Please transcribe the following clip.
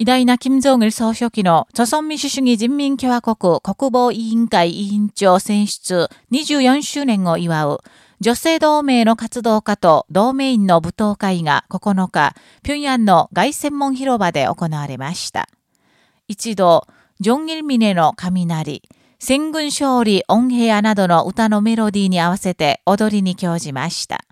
偉大な金正恩総書記の、朝鮮民主主義人民共和国国防委員会委員長選出24周年を祝う、女性同盟の活動家と同盟員の舞踏会が9日、平壌の外専門広場で行われました。一度、ジョン・イルミネの雷、戦軍勝利、オンヘアなどの歌のメロディーに合わせて踊りに興じました。